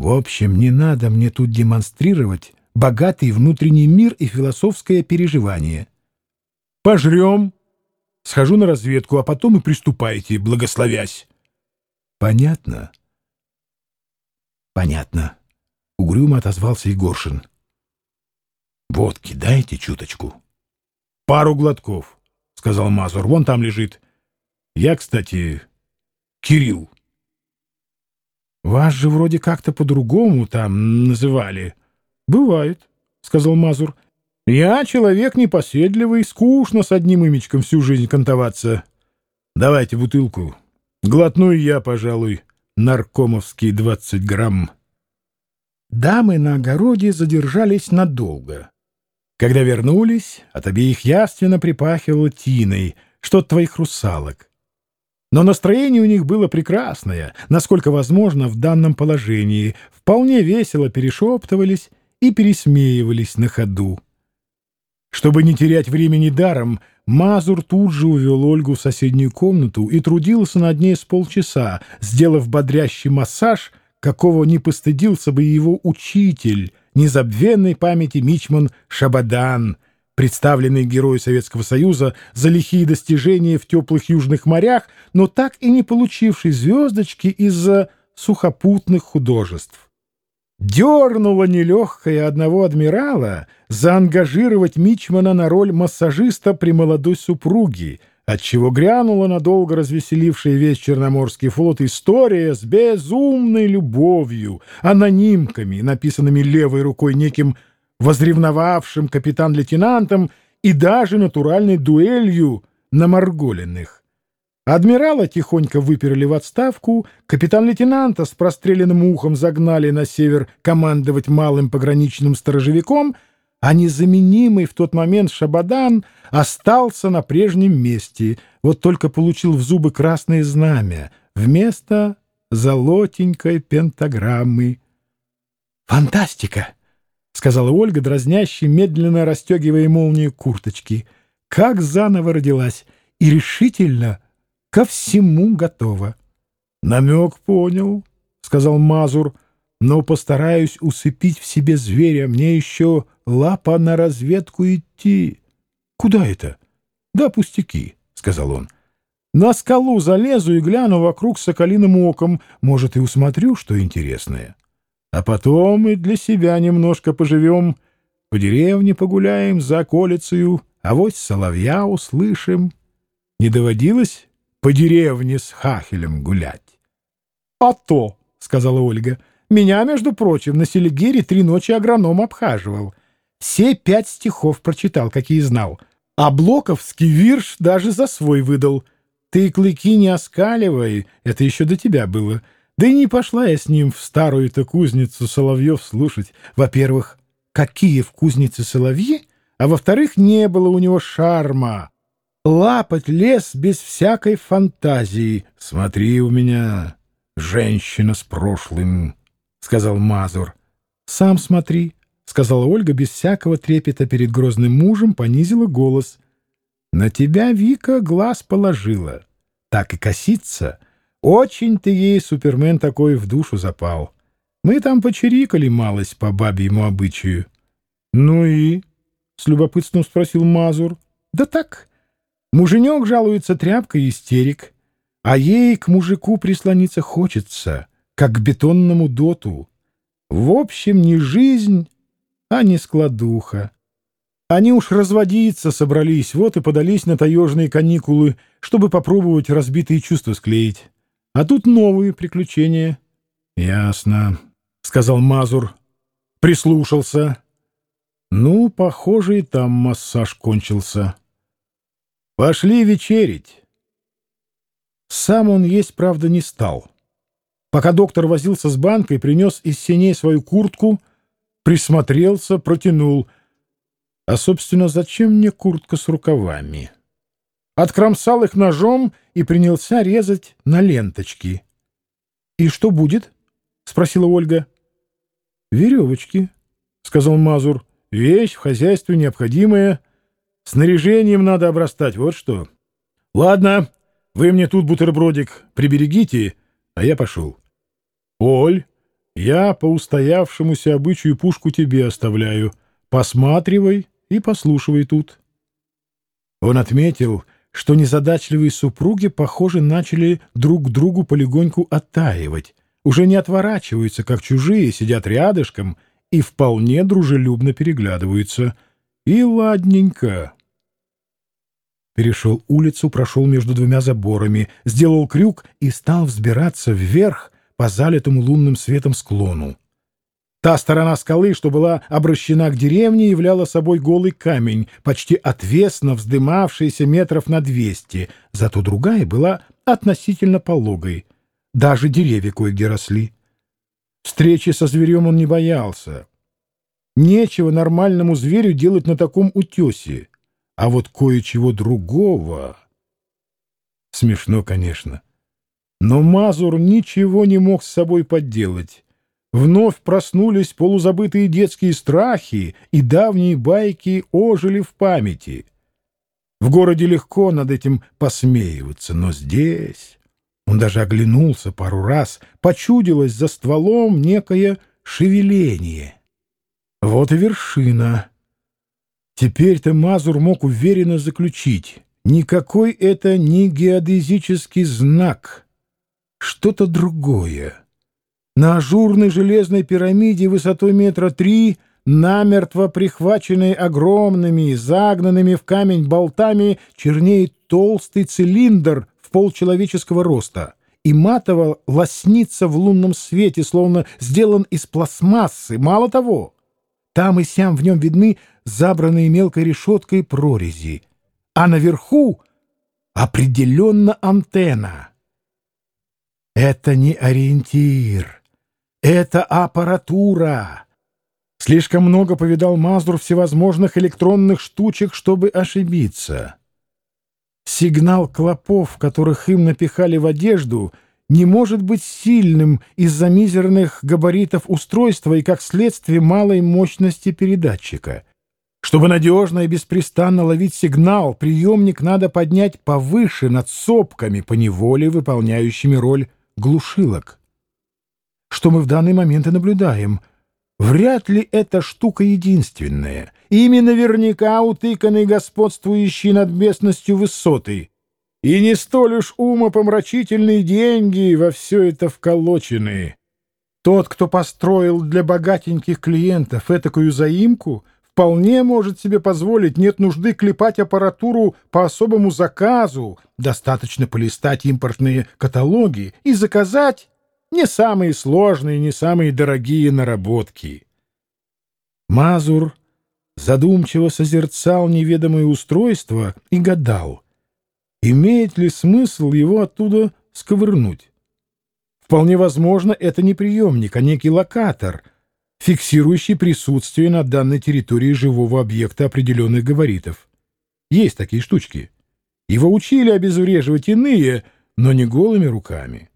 В общем, не надо мне тут демонстрировать богатый внутренний мир и философское переживание. Пожрем, схожу на разведку, а потом и приступайте, благословясь. Понятно? Понятно. Угрюмо отозвался Егоршин. Водки дайте чуточку. Пару глотков, сказал Мазур. Вон там лежит. Я, кстати, Кирилл. Вас же вроде как-то по-другому там называли. Бывает, сказал Мазур. Я человек непоседливый, скучно с одним имечком всю жизнь кантоваться. Давайте бутылку. Глотну я, пожалуй, наркомовский двадцать грамм. Дамы на огороде задержались надолго. Когда вернулись, от обеих яственно припахивало тиной, что от твоих русалок. Но настроение у них было прекрасное, насколько возможно в данном положении, вполне весело перешептывались и пересмеивались на ходу. Чтобы не терять времени даром, Мазур тут же увел Ольгу в соседнюю комнату и трудился над ней с полчаса, сделав бодрящий массаж какого не постыдился бы его учитель, незабвенной памяти Мичман Шабадан, представленный герой Советского Союза за лихие достижения в теплых южных морях, но так и не получивший звездочки из-за сухопутных художеств. Дернуло нелегкое одного адмирала заангажировать Мичмана на роль массажиста при молодой супруге — отчего грянула надолго развеселившая весь Черноморский флот история с безумной любовью, анонимками, написанными левой рукой неким возревновавшим капитан-лейтенантом и даже натуральной дуэлью на Марголиных. Адмирала тихонько выперли в отставку, капитан-лейтенанта с простреленным ухом загнали на север командовать малым пограничным сторожевиком — а незаменимый в тот момент Шабадан остался на прежнем месте, вот только получил в зубы красное знамя вместо золотенькой пентаграммы. «Фантастика!» — сказала Ольга, дразняще, медленно расстегивая молнию курточки. «Как заново родилась! И решительно ко всему готова!» «Намек понял», — сказал Мазур, — но постараюсь усыпить в себе зверя. Мне еще лапа на разведку идти. — Куда это? — Да пустяки, — сказал он. — На скалу залезу и гляну вокруг соколиным оком. Может, и усмотрю, что интересное. А потом и для себя немножко поживем. По деревне погуляем за околицею, а вот соловья услышим. Не доводилось по деревне с Хахелем гулять? — А то, — сказала Ольга, — меня, между прочим, на Селигере три ночи агроном обхаживал. Все пять стихов прочитал, какие знал. А Блоковский вирш даже за свой выдал. Ты клыки не оскаливай, это еще до тебя было. Да и не пошла я с ним в старую-то кузницу соловьев слушать. Во-первых, какие в кузнице соловьи? А во-вторых, не было у него шарма. Лапать лес без всякой фантазии. Смотри у меня, женщина с прошлым. — сказал Мазур. «Сам смотри», — сказала Ольга без всякого трепета перед грозным мужем, понизила голос. «На тебя Вика глаз положила. Так и косится. Очень ты ей, Супермен, такой в душу запал. Мы там почирикали малость по бабьему обычаю». «Ну и?» — с любопытством спросил Мазур. «Да так. Муженек жалуется тряпкой истерик, а ей к мужику прислониться хочется» как к бетонному доту. В общем, не жизнь, а не складуха. Они уж разводиться собрались, вот и подались на таежные каникулы, чтобы попробовать разбитые чувства склеить. А тут новые приключения. — Ясно, — сказал Мазур. Прислушался. Ну, похоже, и там массаж кончился. Пошли вечерить. Сам он есть, правда, не стал. Пока доктор возился с банкой, принес из синей свою куртку, присмотрелся, протянул. А, собственно, зачем мне куртка с рукавами? Откромсал их ножом и принялся резать на ленточки. — И что будет? — спросила Ольга. — Веревочки, — сказал Мазур. — Вещь в хозяйстве необходимая. Снаряжением надо обрастать, вот что. — Ладно, вы мне тут бутербродик приберегите, а я пошел. — Оль, Я по устоявшемуся обычаю пушку тебе оставляю. Посматривай и послушивай тут». Он отметил, что незадачливые супруги, похоже, начали друг к другу полегоньку оттаивать, уже не отворачиваются, как чужие, сидят рядышком и вполне дружелюбно переглядываются. И ладненько. Перешел улицу, прошел между двумя заборами, сделал крюк и стал взбираться вверх по залитому лунным светом склону. Та сторона скалы, что была обращена к деревне, являла собой голый камень, почти отвесно вздымавшийся метров на двести, зато другая была относительно пологой. Даже деревья кое-где росли. Встречи со зверем он не боялся. Нечего нормальному зверю делать на таком утесе. А вот кое-чего другого... Смешно, конечно. Но Мазур ничего не мог с собой подделать. Вновь проснулись полузабытые детские страхи, и давние байки ожили в памяти. В городе легко над этим посмеиваться, но здесь... Он даже оглянулся пару раз, почудилось за стволом некое шевеление. Вот и вершина. Теперь-то Мазур мог уверенно заключить. Никакой это не геодезический знак. Что-то другое. На ажурной железной пирамиде высотой метра три, намертво прихваченной огромными, загнанными в камень болтами, чернеет толстый цилиндр в полчеловеческого роста и матово лоснится в лунном свете, словно сделан из пластмассы. Мало того, там и сям в нем видны забранные мелкой решеткой прорези, а наверху определенно антенна. Это не ориентир. Это аппаратура. Слишком много повидал Мазур всевозможных электронных штучек, чтобы ошибиться. Сигнал клопов, которых им напихали в одежду, не может быть сильным из-за мизерных габаритов устройства и, как следствие, малой мощности передатчика. Чтобы надежно и беспрестанно ловить сигнал, приемник надо поднять повыше над сопками, поневоле выполняющими роль глушилок что мы в данный момент и наблюдаем. Вряд ли эта штука единственная. Ими наверняка утыканы господствующие над местностью высоты. И не столь уж умопомрачительные деньги во все это вколочены. Тот, кто построил для богатеньких клиентов этакую заимку, вполне может себе позволить, нет нужды клепать аппаратуру по особому заказу, достаточно полистать импортные каталоги и заказать не самые сложные, не самые дорогие наработки. Мазур задумчиво созерцал неведомое устройство и гадал, имеет ли смысл его оттуда сковырнуть. Вполне возможно, это не приемник, а некий локатор, фиксирующий присутствие на данной территории живого объекта определенных габаритов. Есть такие штучки. Его учили обезвреживать иные, но не голыми руками.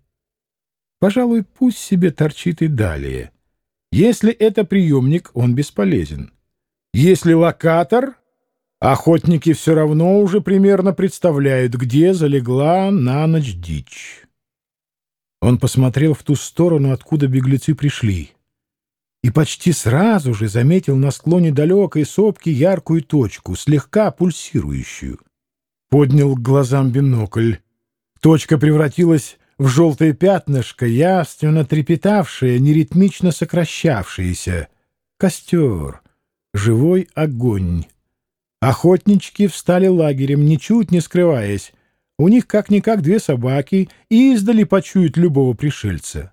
Пожалуй, пусть себе торчит и далее. Если это приемник, он бесполезен. Если локатор, охотники все равно уже примерно представляют, где залегла на ночь дичь. Он посмотрел в ту сторону, откуда беглецы пришли, и почти сразу же заметил на склоне далекой сопки яркую точку, слегка пульсирующую. Поднял к глазам бинокль. Точка превратилась в желтое пятнышко, явственно трепетавшее, неритмично сокращавшееся. Костер, живой огонь. Охотнички встали лагерем, ничуть не скрываясь. У них как-никак две собаки, и издали почуют любого пришельца.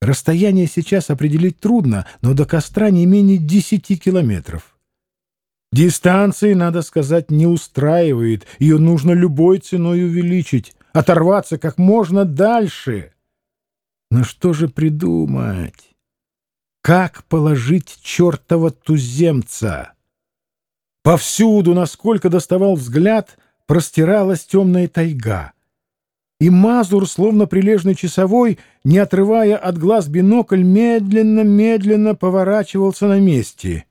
Расстояние сейчас определить трудно, но до костра не менее десяти километров. Дистанции, надо сказать, не устраивает, ее нужно любой ценой увеличить, оторваться как можно дальше. Но что же придумать? Как положить чертова туземца? Повсюду, насколько доставал взгляд, простиралась темная тайга. И Мазур, словно прилежный часовой, не отрывая от глаз бинокль, медленно-медленно поворачивался на месте.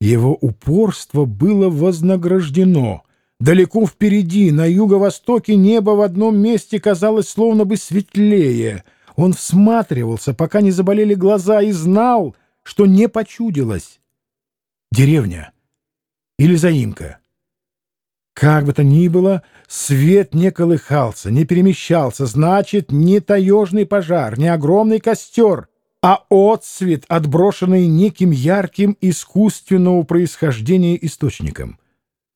Его упорство было вознаграждено — Далеко впереди, на юго-востоке, небо в одном месте казалось словно бы светлее. Он всматривался, пока не заболели глаза, и знал, что не почудилось. Деревня или заимка. Как бы то ни было, свет не колыхался, не перемещался, значит, не таежный пожар, не огромный костер, а отсвет, отброшенный неким ярким искусственного происхождения источником.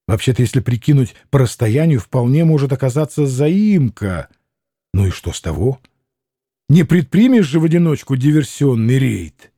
Вообще-то, если прикинуть по расстоянию, вполне может оказаться заимка. Ну и что с того? Не предпримешь же в одиночку диверсионный рейд?